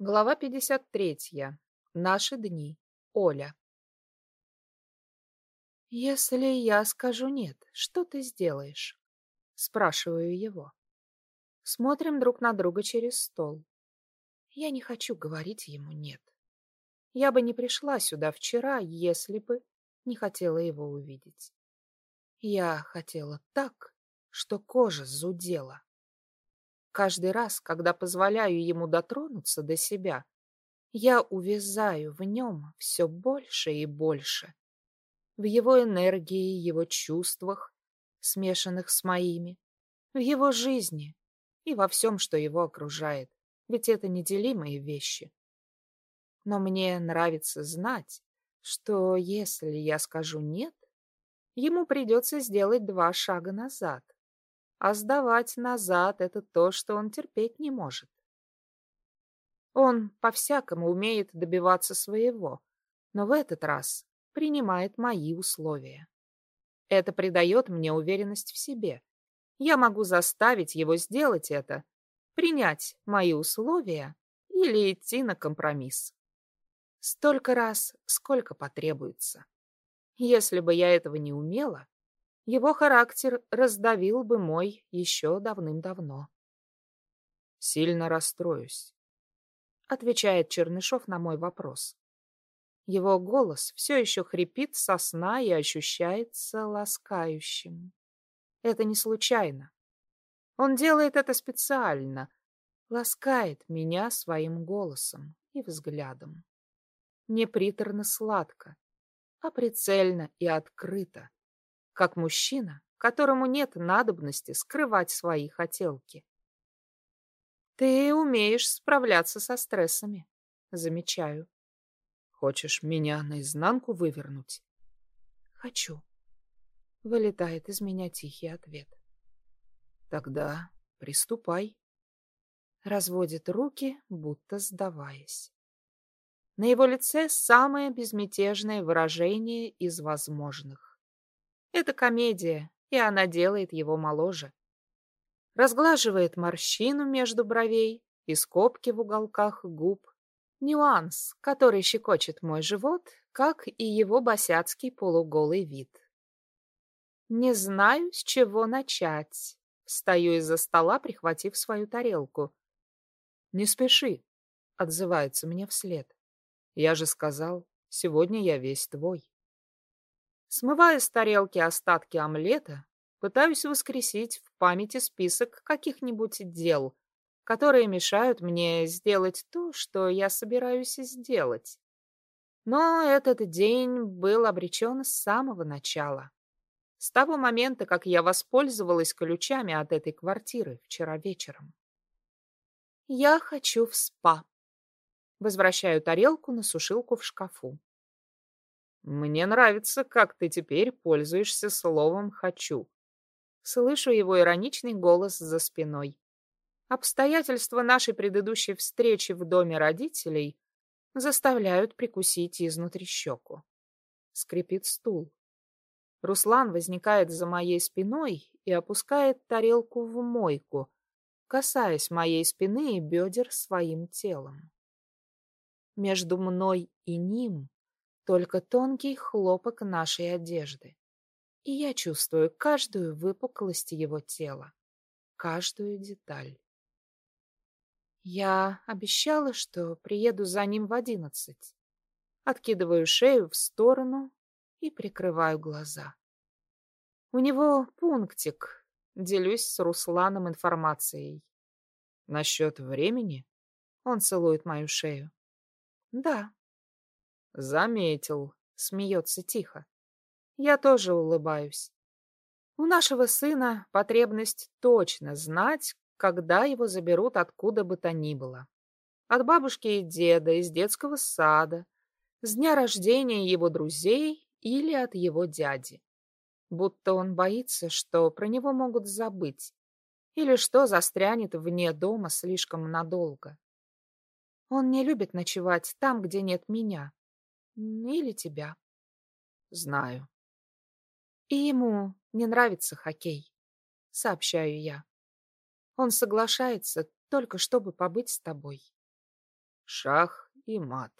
Глава 53. Наши дни. Оля. «Если я скажу нет, что ты сделаешь?» Спрашиваю его. Смотрим друг на друга через стол. Я не хочу говорить ему «нет». Я бы не пришла сюда вчера, если бы не хотела его увидеть. Я хотела так, что кожа зудела. Каждый раз, когда позволяю ему дотронуться до себя, я увязаю в нем все больше и больше. В его энергии, его чувствах, смешанных с моими, в его жизни и во всем, что его окружает, ведь это неделимые вещи. Но мне нравится знать, что если я скажу «нет», ему придется сделать два шага назад. А сдавать назад — это то, что он терпеть не может. Он по-всякому умеет добиваться своего, но в этот раз принимает мои условия. Это придает мне уверенность в себе. Я могу заставить его сделать это, принять мои условия или идти на компромисс. Столько раз, сколько потребуется. Если бы я этого не умела, его характер раздавил бы мой еще давным-давно. «Сильно расстроюсь», — отвечает Чернышов на мой вопрос. Его голос все еще хрипит со сна и ощущается ласкающим. Это не случайно. Он делает это специально, ласкает меня своим голосом и взглядом. Не приторно-сладко, а прицельно и открыто как мужчина, которому нет надобности скрывать свои хотелки. Ты умеешь справляться со стрессами, замечаю. Хочешь меня наизнанку вывернуть? Хочу. Вылетает из меня тихий ответ. Тогда приступай. Разводит руки, будто сдаваясь. На его лице самое безмятежное выражение из возможных. Это комедия, и она делает его моложе. Разглаживает морщину между бровей и скобки в уголках губ. Нюанс, который щекочет мой живот, как и его босяцкий полуголый вид. Не знаю, с чего начать. Встаю из-за стола, прихватив свою тарелку. «Не спеши», — отзывается мне вслед. «Я же сказал, сегодня я весь твой». Смываю с тарелки остатки омлета, пытаюсь воскресить в памяти список каких-нибудь дел, которые мешают мне сделать то, что я собираюсь сделать. Но этот день был обречен с самого начала. С того момента, как я воспользовалась ключами от этой квартиры вчера вечером. Я хочу в спа. Возвращаю тарелку на сушилку в шкафу. Мне нравится, как ты теперь пользуешься словом «хочу». Слышу его ироничный голос за спиной. Обстоятельства нашей предыдущей встречи в доме родителей заставляют прикусить изнутри щеку. Скрипит стул. Руслан возникает за моей спиной и опускает тарелку в мойку, касаясь моей спины и бедер своим телом. Между мной и ним только тонкий хлопок нашей одежды. И я чувствую каждую выпуклость его тела, каждую деталь. Я обещала, что приеду за ним в одиннадцать. Откидываю шею в сторону и прикрываю глаза. У него пунктик. Делюсь с Русланом информацией. Насчет времени? Он целует мою шею. Да. Заметил. Смеется тихо. Я тоже улыбаюсь. У нашего сына потребность точно знать, когда его заберут откуда бы то ни было. От бабушки и деда, из детского сада, с дня рождения его друзей или от его дяди. Будто он боится, что про него могут забыть, или что застрянет вне дома слишком надолго. Он не любит ночевать там, где нет меня. Или тебя. Знаю. И ему не нравится хоккей, сообщаю я. Он соглашается только чтобы побыть с тобой. Шах и мат.